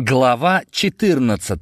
Глава 14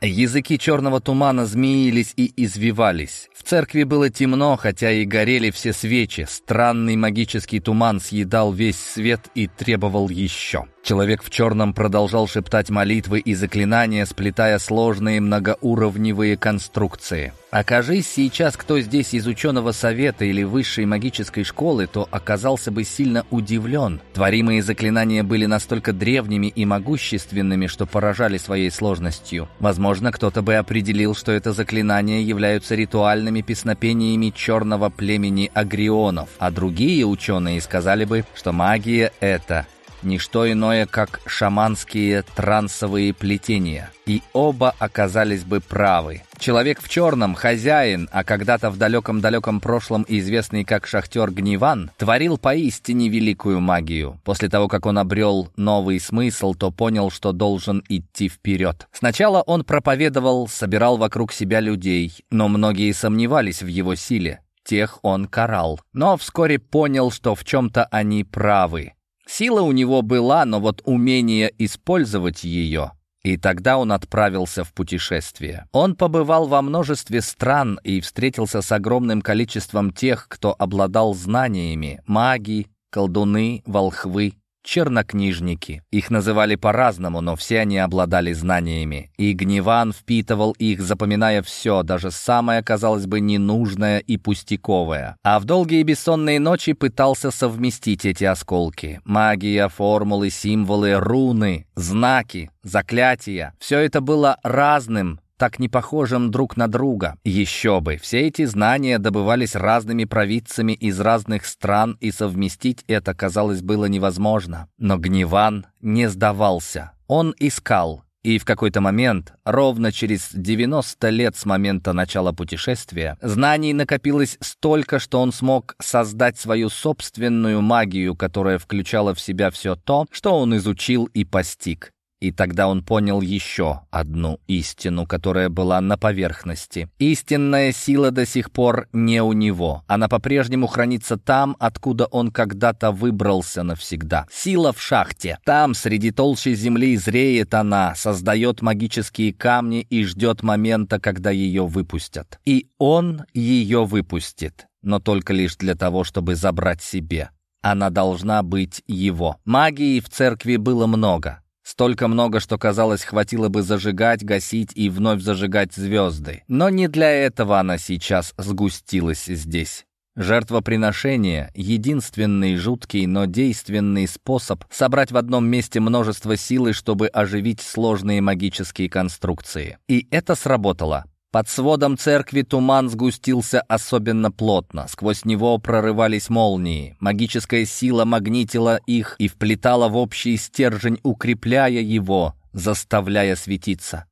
Языки черного тумана змеились и извивались. В церкви было темно, хотя и горели все свечи. Странный магический туман съедал весь свет и требовал еще. Человек в черном продолжал шептать молитвы и заклинания, сплетая сложные многоуровневые конструкции. Окажись сейчас кто здесь из ученого совета или высшей магической школы, то оказался бы сильно удивлен. Творимые заклинания были настолько древними и могущественными, что поражали своей сложностью. Возможно, кто-то бы определил, что это заклинания являются ритуальными песнопениями черного племени агрионов, а другие ученые сказали бы, что магия — это не что иное, как шаманские трансовые плетения. И оба оказались бы правы. Человек в черном, хозяин, а когда-то в далеком-далеком прошлом известный как шахтер Гневан, творил поистине великую магию. После того, как он обрел новый смысл, то понял, что должен идти вперед. Сначала он проповедовал, собирал вокруг себя людей, но многие сомневались в его силе. Тех он карал. Но вскоре понял, что в чем-то они правы. Сила у него была, но вот умение использовать ее и тогда он отправился в путешествие. Он побывал во множестве стран и встретился с огромным количеством тех, кто обладал знаниями, маги, колдуны, волхвы, чернокнижники. Их называли по-разному, но все они обладали знаниями. И Гневан впитывал их, запоминая все, даже самое, казалось бы, ненужное и пустяковое. А в долгие бессонные ночи пытался совместить эти осколки. Магия, формулы, символы, руны, знаки, заклятия. Все это было разным, так не похожим друг на друга. Еще бы, все эти знания добывались разными провидцами из разных стран, и совместить это, казалось, было невозможно. Но Гневан не сдавался. Он искал, и в какой-то момент, ровно через 90 лет с момента начала путешествия, знаний накопилось столько, что он смог создать свою собственную магию, которая включала в себя все то, что он изучил и постиг. И тогда он понял еще одну истину, которая была на поверхности. Истинная сила до сих пор не у него. Она по-прежнему хранится там, откуда он когда-то выбрался навсегда. Сила в шахте. Там, среди толщи земли, зреет она, создает магические камни и ждет момента, когда ее выпустят. И он ее выпустит, но только лишь для того, чтобы забрать себе. Она должна быть его. Магии в церкви было много. Столько много, что, казалось, хватило бы зажигать, гасить и вновь зажигать звезды. Но не для этого она сейчас сгустилась здесь. Жертвоприношение — единственный жуткий, но действенный способ собрать в одном месте множество силы, чтобы оживить сложные магические конструкции. И это сработало. Под сводом церкви туман сгустился особенно плотно. Сквозь него прорывались молнии. Магическая сила магнитила их и вплетала в общий стержень, укрепляя его, заставляя светиться.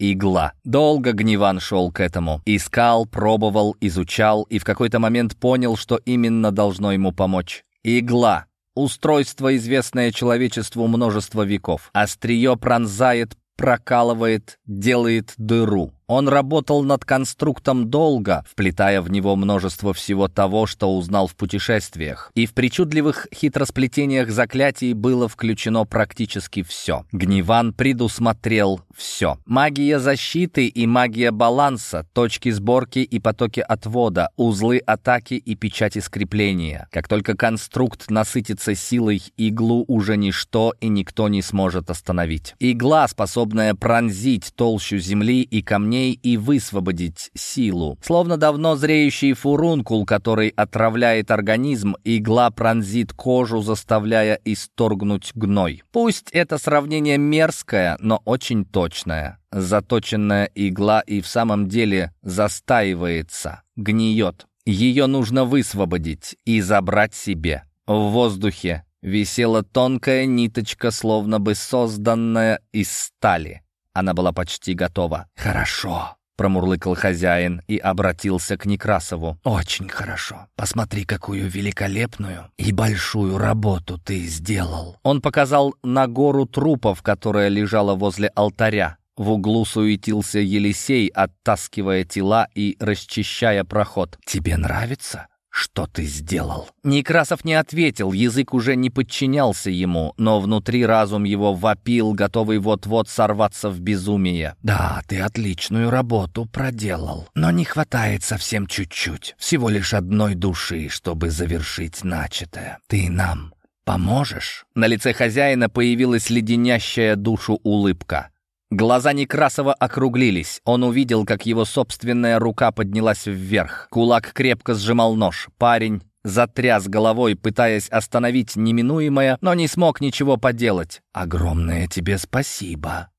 Игла. Долго Гневан шел к этому. Искал, пробовал, изучал и в какой-то момент понял, что именно должно ему помочь. Игла. Устройство, известное человечеству множество веков. Острие пронзает, прокалывает, делает дыру. Он работал над конструктом долго, вплетая в него множество всего того, что узнал в путешествиях. И в причудливых хитросплетениях заклятий было включено практически все. Гневан предусмотрел все. Магия защиты и магия баланса, точки сборки и потоки отвода, узлы атаки и печати скрепления. Как только конструкт насытится силой, иглу уже ничто и никто не сможет остановить. Игла, способная пронзить толщу земли и камней, ней и высвободить силу. Словно давно зреющий фурункул, который отравляет организм, игла пронзит кожу, заставляя исторгнуть гной. Пусть это сравнение мерзкое, но очень точное. Заточенная игла и в самом деле застаивается, гниет. Ее нужно высвободить и забрать себе. В воздухе висела тонкая ниточка, словно бы созданная из стали. Она была почти готова. «Хорошо», — промурлыкал хозяин и обратился к Некрасову. «Очень хорошо. Посмотри, какую великолепную и большую работу ты сделал». Он показал на гору трупов, которая лежала возле алтаря. В углу суетился Елисей, оттаскивая тела и расчищая проход. «Тебе нравится?» Что ты сделал?» Некрасов не ответил, язык уже не подчинялся ему, но внутри разум его вопил, готовый вот-вот сорваться в безумие. «Да, ты отличную работу проделал, но не хватает совсем чуть-чуть, всего лишь одной души, чтобы завершить начатое. Ты нам поможешь?» На лице хозяина появилась леденящая душу улыбка. Глаза Некрасова округлились. Он увидел, как его собственная рука поднялась вверх. Кулак крепко сжимал нож. Парень затряс головой, пытаясь остановить неминуемое, но не смог ничего поделать. «Огромное тебе спасибо!»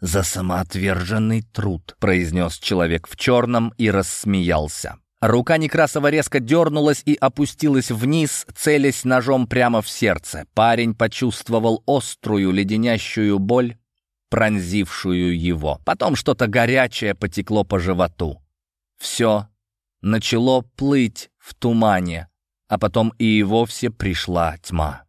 «За самоотверженный труд», — произнес человек в черном и рассмеялся. Рука Некрасова резко дернулась и опустилась вниз, целясь ножом прямо в сердце. Парень почувствовал острую леденящую боль, пронзившую его. Потом что-то горячее потекло по животу. Все начало плыть в тумане, а потом и вовсе пришла тьма.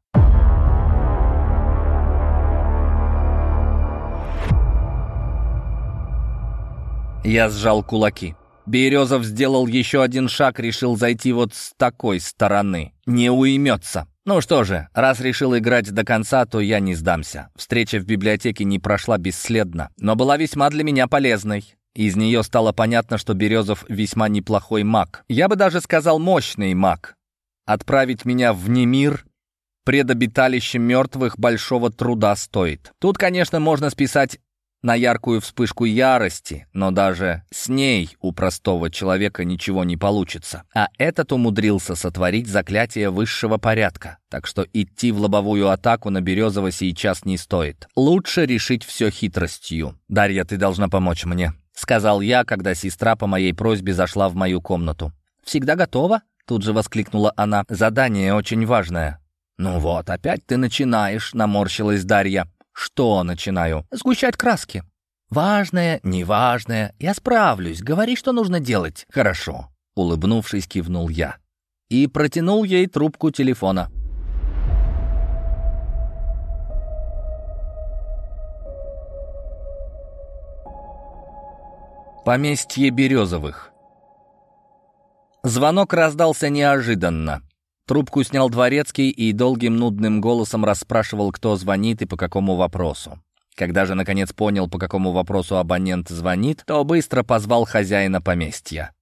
Я сжал кулаки. Березов сделал еще один шаг, решил зайти вот с такой стороны. Не уймется. Ну что же, раз решил играть до конца, то я не сдамся. Встреча в библиотеке не прошла бесследно, но была весьма для меня полезной. Из нее стало понятно, что Березов весьма неплохой маг. Я бы даже сказал мощный маг. Отправить меня в немир предобиталище мертвых большого труда стоит. Тут, конечно, можно списать на яркую вспышку ярости, но даже с ней у простого человека ничего не получится. А этот умудрился сотворить заклятие высшего порядка, так что идти в лобовую атаку на Березова сейчас не стоит. Лучше решить все хитростью. «Дарья, ты должна помочь мне», — сказал я, когда сестра по моей просьбе зашла в мою комнату. «Всегда готова?» — тут же воскликнула она. «Задание очень важное». «Ну вот, опять ты начинаешь», — наморщилась Дарья. «Что начинаю?» «Сгущать краски». «Важное, неважное. Я справлюсь. Говори, что нужно делать». «Хорошо», — улыбнувшись, кивнул я. И протянул ей трубку телефона. Поместье Березовых. Звонок раздался неожиданно. Трубку снял дворецкий и долгим нудным голосом расспрашивал, кто звонит и по какому вопросу. Когда же, наконец, понял, по какому вопросу абонент звонит, то быстро позвал хозяина поместья.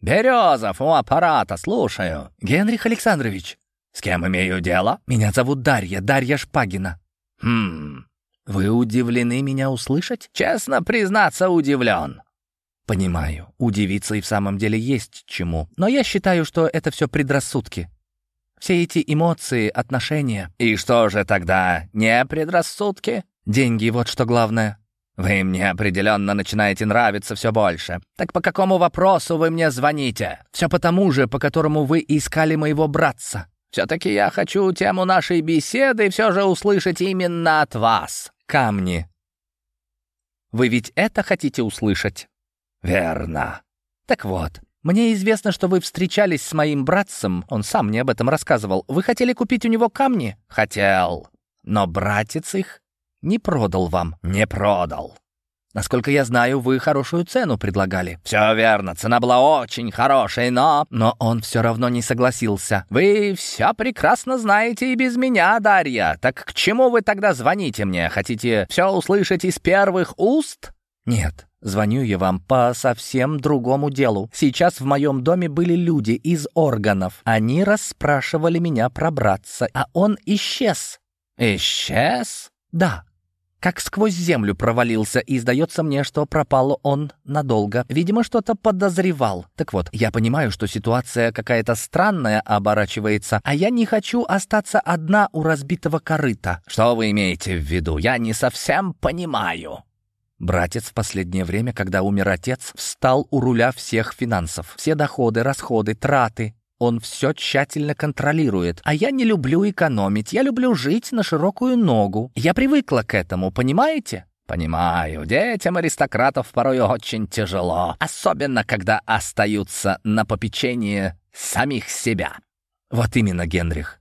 «Березов, у аппарата, слушаю». «Генрих Александрович». «С кем имею дело?» «Меня зовут Дарья, Дарья Шпагина». «Хм, вы удивлены меня услышать?» «Честно признаться, удивлен». «Понимаю, удивиться и в самом деле есть чему. Но я считаю, что это все предрассудки. Все эти эмоции, отношения. И что же тогда, не предрассудки? Деньги, вот что главное. Вы мне определенно начинаете нравиться все больше. Так по какому вопросу вы мне звоните? Все по тому же, по которому вы искали моего братца. Все-таки я хочу тему нашей беседы все же услышать именно от вас. Камни. Вы ведь это хотите услышать? Верно. Так вот, мне известно, что вы встречались с моим братцем, он сам мне об этом рассказывал. Вы хотели купить у него камни? Хотел. Но братец их не продал вам. Не продал. Насколько я знаю, вы хорошую цену предлагали. Все верно, цена была очень хорошей, но... Но он все равно не согласился. Вы все прекрасно знаете и без меня, Дарья. Так к чему вы тогда звоните мне? Хотите все услышать из первых уст? Нет, Звоню я вам по совсем другому делу. Сейчас в моем доме были люди из органов. Они расспрашивали меня про братца, а он исчез. Исчез? Да. Как сквозь землю провалился, и сдается мне, что пропал он надолго. Видимо, что-то подозревал. Так вот, я понимаю, что ситуация какая-то странная оборачивается, а я не хочу остаться одна у разбитого корыта. Что вы имеете в виду? Я не совсем понимаю. Братец в последнее время, когда умер отец, встал у руля всех финансов. Все доходы, расходы, траты. Он все тщательно контролирует. А я не люблю экономить, я люблю жить на широкую ногу. Я привыкла к этому, понимаете? Понимаю, детям аристократов порой очень тяжело, особенно когда остаются на попечении самих себя. Вот именно, Генрих.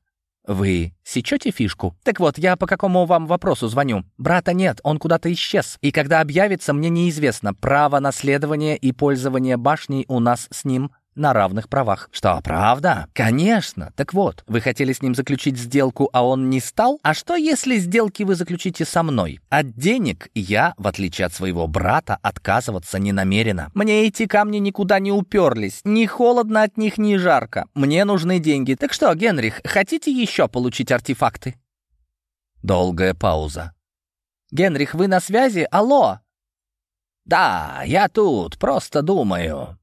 «Вы сечете фишку? Так вот, я по какому вам вопросу звоню? Брата нет, он куда-то исчез. И когда объявится, мне неизвестно. Право наследования и пользования башней у нас с ним на равных правах. Что, правда? Конечно. Так вот, вы хотели с ним заключить сделку, а он не стал? А что, если сделки вы заключите со мной? От денег я, в отличие от своего брата, отказываться не намерена. Мне эти камни никуда не уперлись. Ни холодно от них, ни жарко. Мне нужны деньги. Так что, Генрих, хотите еще получить артефакты? Долгая пауза. «Генрих, вы на связи? Алло!» «Да, я тут, просто думаю».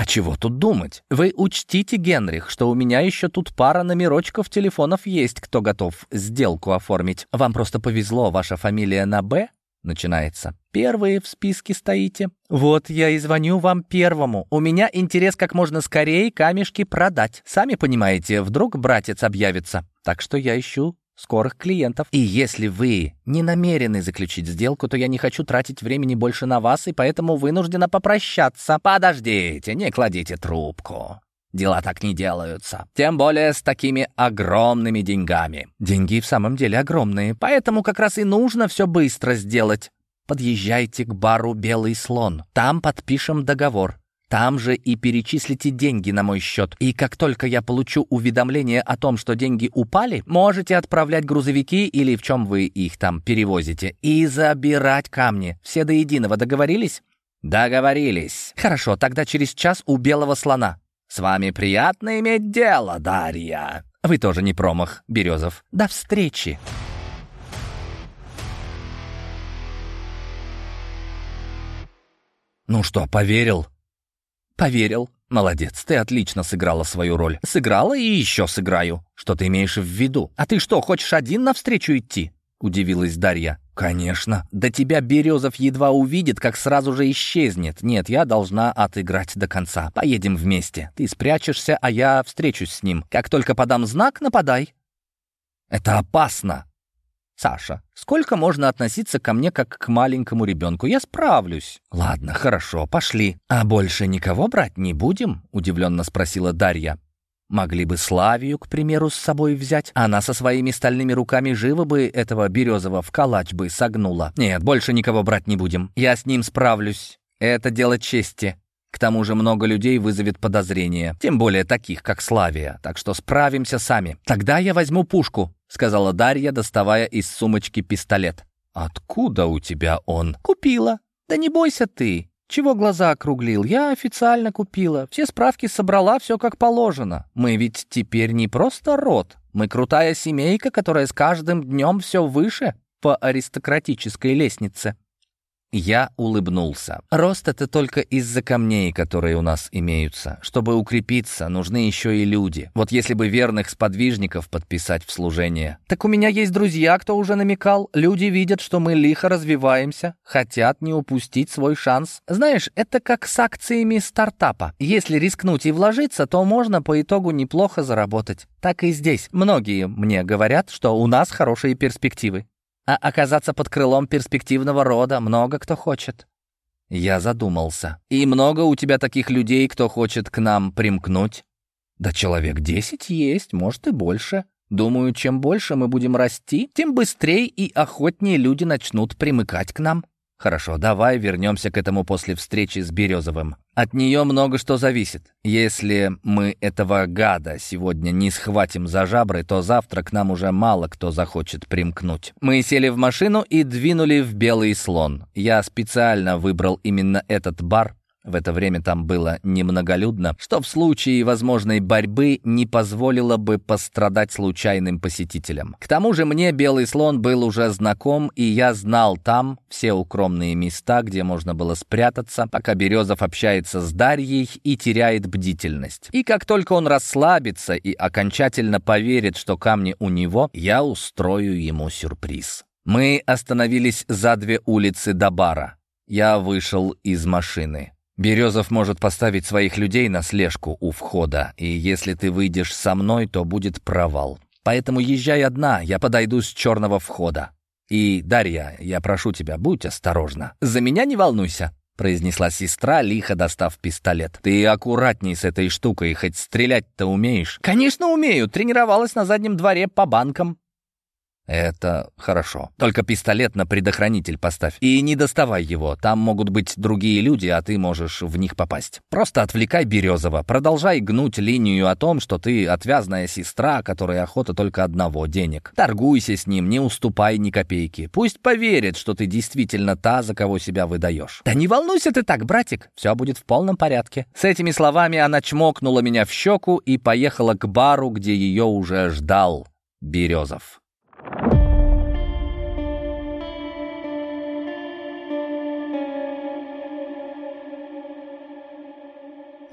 «А чего тут думать? Вы учтите, Генрих, что у меня еще тут пара номерочков телефонов есть, кто готов сделку оформить. Вам просто повезло, ваша фамилия на «Б» начинается. Первые в списке стоите. Вот я и звоню вам первому. У меня интерес как можно скорее камешки продать. Сами понимаете, вдруг братец объявится. Так что я ищу скорых клиентов. И если вы не намерены заключить сделку, то я не хочу тратить времени больше на вас, и поэтому вынуждена попрощаться. Подождите, не кладите трубку. Дела так не делаются. Тем более с такими огромными деньгами. Деньги в самом деле огромные, поэтому как раз и нужно все быстро сделать. Подъезжайте к бару «Белый слон». Там подпишем договор. Там же и перечислите деньги на мой счет. И как только я получу уведомление о том, что деньги упали, можете отправлять грузовики или в чем вы их там перевозите, и забирать камни. Все до единого договорились? Договорились. Хорошо, тогда через час у белого слона. С вами приятно иметь дело, Дарья. Вы тоже не промах, Березов. До встречи. Ну что, поверил? «Поверил. Молодец, ты отлично сыграла свою роль. Сыграла и еще сыграю. Что ты имеешь в виду? А ты что, хочешь один навстречу идти?» Удивилась Дарья. «Конечно. Да тебя Березов едва увидит, как сразу же исчезнет. Нет, я должна отыграть до конца. Поедем вместе. Ты спрячешься, а я встречусь с ним. Как только подам знак, нападай». «Это опасно», «Саша, сколько можно относиться ко мне как к маленькому ребенку? Я справлюсь». «Ладно, хорошо, пошли. А больше никого брать не будем?» — удивленно спросила Дарья. «Могли бы Славию, к примеру, с собой взять. Она со своими стальными руками живо бы этого Березова в калач бы согнула. Нет, больше никого брать не будем. Я с ним справлюсь. Это дело чести. К тому же много людей вызовет подозрения, тем более таких, как Славия, так что справимся сами. Тогда я возьму пушку», — сказала Дарья, доставая из сумочки пистолет. «Откуда у тебя он?» «Купила. Да не бойся ты. Чего глаза округлил? Я официально купила. Все справки собрала, все как положено. Мы ведь теперь не просто род. Мы крутая семейка, которая с каждым днем все выше по аристократической лестнице. Я улыбнулся. Рост — это только из-за камней, которые у нас имеются. Чтобы укрепиться, нужны еще и люди. Вот если бы верных сподвижников подписать в служение. Так у меня есть друзья, кто уже намекал. Люди видят, что мы лихо развиваемся, хотят не упустить свой шанс. Знаешь, это как с акциями стартапа. Если рискнуть и вложиться, то можно по итогу неплохо заработать. Так и здесь. Многие мне говорят, что у нас хорошие перспективы. А оказаться под крылом перспективного рода много кто хочет. Я задумался. И много у тебя таких людей, кто хочет к нам примкнуть? Да человек десять есть, может и больше. Думаю, чем больше мы будем расти, тем быстрее и охотнее люди начнут примыкать к нам. Хорошо, давай вернемся к этому после встречи с Березовым. От нее много что зависит. Если мы этого гада сегодня не схватим за жабры, то завтра к нам уже мало кто захочет примкнуть. Мы сели в машину и двинули в Белый слон. Я специально выбрал именно этот бар, в это время там было немноголюдно, что в случае возможной борьбы не позволило бы пострадать случайным посетителям. К тому же мне Белый слон был уже знаком, и я знал там все укромные места, где можно было спрятаться, пока Березов общается с Дарьей и теряет бдительность. И как только он расслабится и окончательно поверит, что камни у него, я устрою ему сюрприз. Мы остановились за две улицы до бара. Я вышел из машины. Березов может поставить своих людей на слежку у входа, и если ты выйдешь со мной, то будет провал. Поэтому езжай одна, я подойду с черного входа. И, Дарья, я прошу тебя, будь осторожна. За меня не волнуйся, произнесла сестра, лихо достав пистолет. Ты аккуратней с этой штукой, хоть стрелять-то умеешь. Конечно, умею, тренировалась на заднем дворе по банкам. Это хорошо. Только пистолет на предохранитель поставь. И не доставай его. Там могут быть другие люди, а ты можешь в них попасть. Просто отвлекай Березова. Продолжай гнуть линию о том, что ты отвязная сестра, которой охота только одного — денег. Торгуйся с ним, не уступай ни копейки. Пусть поверит, что ты действительно та, за кого себя выдаешь. Да не волнуйся ты так, братик. Все будет в полном порядке. С этими словами она чмокнула меня в щеку и поехала к бару, где ее уже ждал Березов.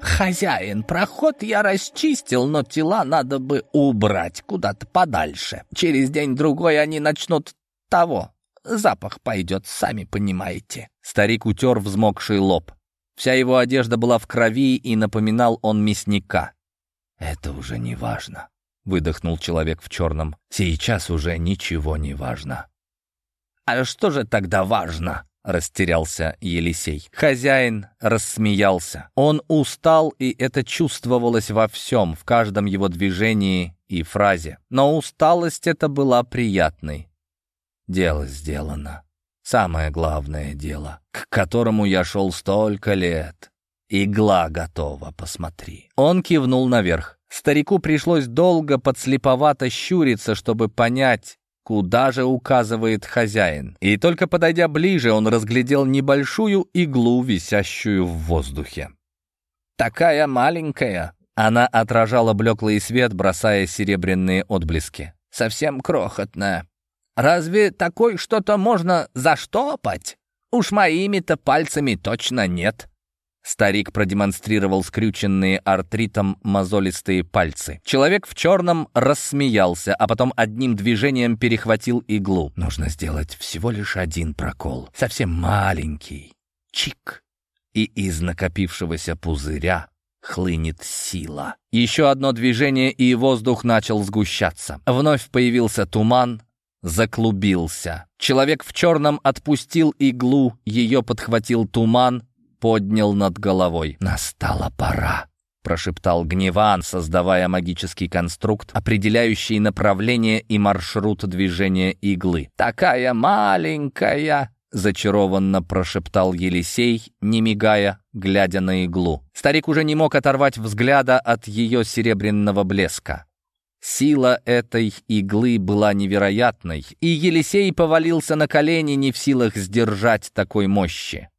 «Хозяин, проход я расчистил, но тела надо бы убрать куда-то подальше. Через день-другой они начнут того. Запах пойдет, сами понимаете». Старик утер взмокший лоб. Вся его одежда была в крови, и напоминал он мясника. «Это уже не важно», — выдохнул человек в черном. «Сейчас уже ничего не важно». «А что же тогда важно?» Растерялся Елисей. Хозяин рассмеялся. Он устал, и это чувствовалось во всем, в каждом его движении и фразе. Но усталость эта была приятной. Дело сделано. Самое главное дело, к которому я шел столько лет. Игла готова, посмотри. Он кивнул наверх. Старику пришлось долго подслеповато щуриться, чтобы понять, куда же указывает хозяин. И только подойдя ближе, он разглядел небольшую иглу, висящую в воздухе. «Такая маленькая!» Она отражала блеклый свет, бросая серебряные отблески. «Совсем крохотная. Разве такой что-то можно заштопать? Уж моими-то пальцами точно нет». Старик продемонстрировал скрюченные артритом мозолистые пальцы. Человек в черном рассмеялся, а потом одним движением перехватил иглу. Нужно сделать всего лишь один прокол. Совсем маленький. Чик. И из накопившегося пузыря хлынет сила. Еще одно движение, и воздух начал сгущаться. Вновь появился туман, заклубился. Человек в черном отпустил иглу, ее подхватил туман, поднял над головой. «Настала пора», — прошептал Гневан, создавая магический конструкт, определяющий направление и маршрут движения иглы. «Такая маленькая!» — зачарованно прошептал Елисей, не мигая, глядя на иглу. Старик уже не мог оторвать взгляда от ее серебряного блеска. Сила этой иглы была невероятной, и Елисей повалился на колени, не в силах сдержать такой мощи.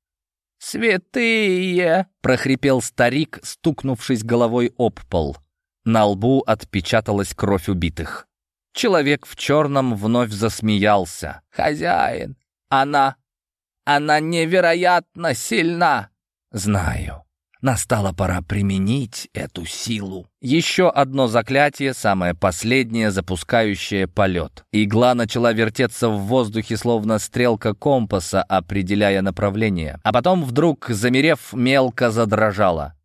«Святые!» — прохрипел старик, стукнувшись головой об пол. На лбу отпечаталась кровь убитых. Человек в черном вновь засмеялся. «Хозяин, она... она невероятно сильна!» «Знаю. Настала пора применить эту силу. Еще одно заклятие, самое последнее, запускающее полет. Игла начала вертеться в воздухе, словно стрелка компаса, определяя направление. А потом вдруг, замерев, мелко задрожала.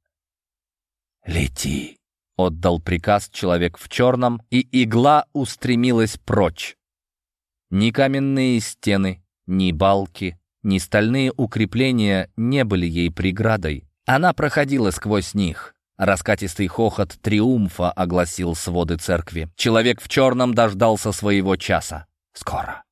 «Лети!» — отдал приказ человек в черном, и игла устремилась прочь. Ни каменные стены, ни балки, ни стальные укрепления не были ей преградой. Она проходила сквозь них. Раскатистый хохот триумфа огласил своды церкви. Человек в черном дождался своего часа. Скоро.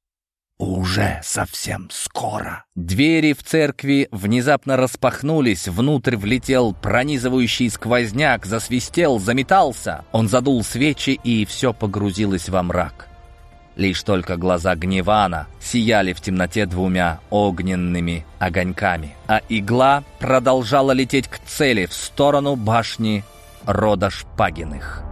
Уже совсем скоро. Двери в церкви внезапно распахнулись, внутрь влетел пронизывающий сквозняк, засвистел, заметался. Он задул свечи, и все погрузилось во мрак. Лишь только глаза Гневана сияли в темноте двумя огненными огоньками, а игла продолжала лететь к цели в сторону башни рода Шпагиных.